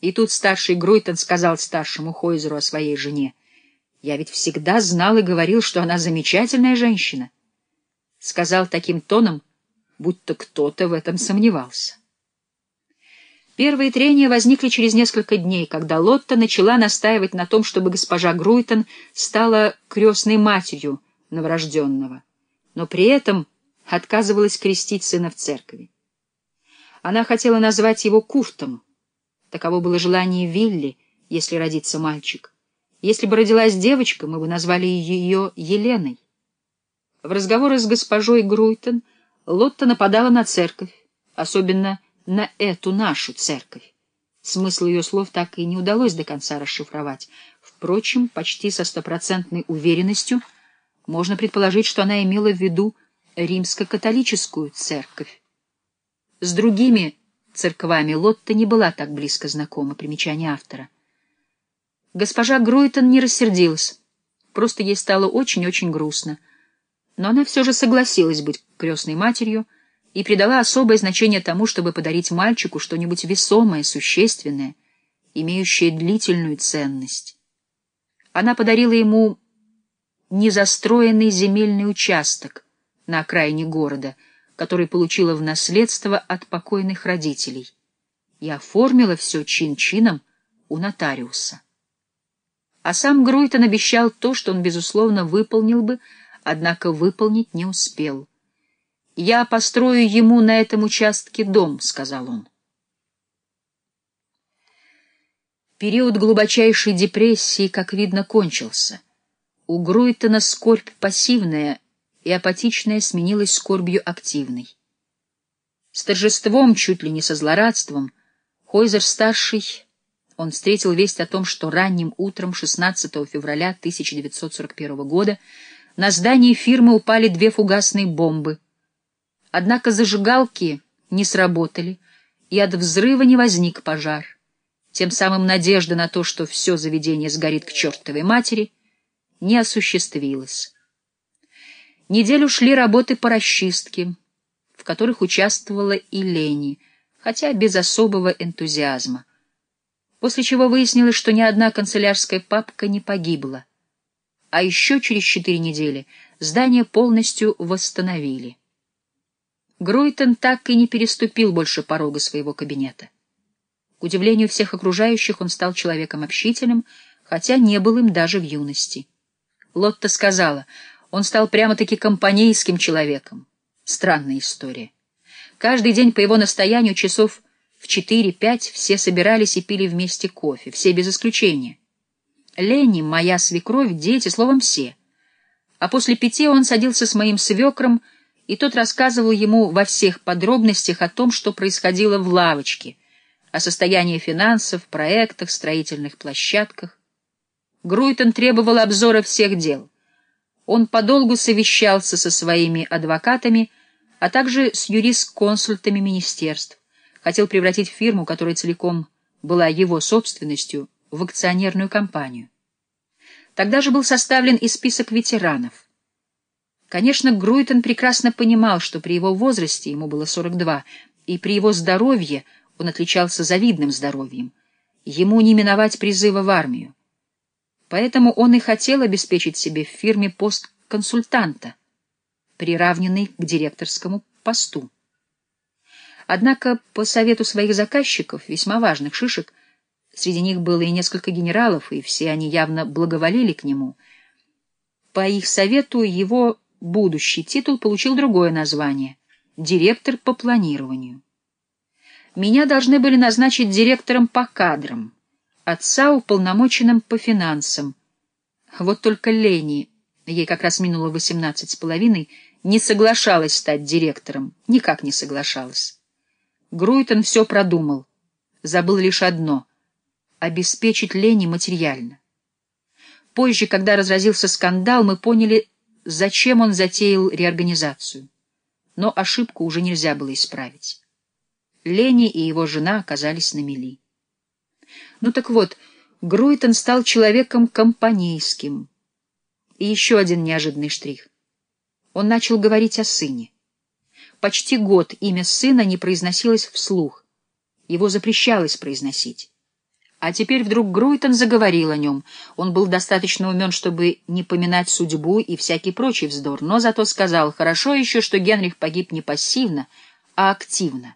И тут старший Груйтон сказал старшему Хойзеру о своей жене. «Я ведь всегда знал и говорил, что она замечательная женщина». Сказал таким тоном, будто кто-то в этом сомневался. Первые трения возникли через несколько дней, когда Лотта начала настаивать на том, чтобы госпожа Груйтон стала крестной матерью новорожденного, но при этом отказывалась крестить сына в церкви. Она хотела назвать его Куртом. Таково было желание Вилли, если родится мальчик. Если бы родилась девочка, мы бы назвали ее Еленой. В разговоры с госпожой Груйтон Лотта нападала на церковь, особенно на эту нашу церковь. Смысл ее слов так и не удалось до конца расшифровать. Впрочем, почти со стопроцентной уверенностью можно предположить, что она имела в виду римско-католическую церковь. С другими церквами Лотта не была так близко знакома, примечание автора. Госпожа Груйтон не рассердилась, просто ей стало очень-очень грустно. Но она все же согласилась быть крестной матерью и придала особое значение тому, чтобы подарить мальчику что-нибудь весомое, существенное, имеющее длительную ценность. Она подарила ему незастроенный земельный участок на окраине города — который получила в наследство от покойных родителей, и оформила все чин-чином у нотариуса. А сам Груйтон обещал то, что он, безусловно, выполнил бы, однако выполнить не успел. «Я построю ему на этом участке дом», — сказал он. Период глубочайшей депрессии, как видно, кончился. У Груйтона скорбь пассивная — и апатичная сменилась скорбью активной. С торжеством, чуть ли не со злорадством, Хойзер-старший, он встретил весть о том, что ранним утром 16 февраля 1941 года на здании фирмы упали две фугасные бомбы. Однако зажигалки не сработали, и от взрыва не возник пожар. Тем самым надежда на то, что все заведение сгорит к чертовой матери, не осуществилась. Неделю шли работы по расчистке, в которых участвовала и Лени, хотя без особого энтузиазма. После чего выяснилось, что ни одна канцелярская папка не погибла. А еще через четыре недели здание полностью восстановили. Груйтон так и не переступил больше порога своего кабинета. К удивлению всех окружающих он стал человеком общительным, хотя не был им даже в юности. Лотта сказала — он стал прямо-таки компанейским человеком. Странная история. Каждый день по его настоянию часов в четыре-пять все собирались и пили вместе кофе, все без исключения. Ленни, моя свекровь, дети, словом, все. А после пяти он садился с моим свекром, и тот рассказывал ему во всех подробностях о том, что происходило в лавочке, о состоянии финансов, проектах, строительных площадках. Груйтон требовал обзора всех дел — он подолгу совещался со своими адвокатами, а также с юрисконсультами министерств. Хотел превратить фирму, которая целиком была его собственностью, в акционерную компанию. Тогда же был составлен и список ветеранов. Конечно, Груйтон прекрасно понимал, что при его возрасте, ему было 42, и при его здоровье, он отличался завидным здоровьем, ему не миновать призыва в армию. Поэтому он и хотел обеспечить себе в фирме пост консультанта, приравненный к директорскому посту. Однако, по совету своих заказчиков, весьма важных шишек, среди них было и несколько генералов, и все они явно благоволили к нему, по их совету его будущий титул получил другое название — директор по планированию. Меня должны были назначить директором по кадрам — отца уполномоченным по финансам. Вот только Лени, ей как раз минуло восемнадцать с половиной, не соглашалась стать директором, никак не соглашалась. Груйтон все продумал, забыл лишь одно — обеспечить Лени материально. Позже, когда разразился скандал, мы поняли, зачем он затеял реорганизацию. Но ошибку уже нельзя было исправить. Лени и его жена оказались на мели. Ну так вот, Груйтон стал человеком компанейским. И еще один неожиданный штрих. Он начал говорить о сыне. Почти год имя сына не произносилось вслух. Его запрещалось произносить. А теперь вдруг Груйтон заговорил о нем. Он был достаточно умен, чтобы не поминать судьбу и всякий прочий вздор, но зато сказал, хорошо еще, что Генрих погиб не пассивно, а активно.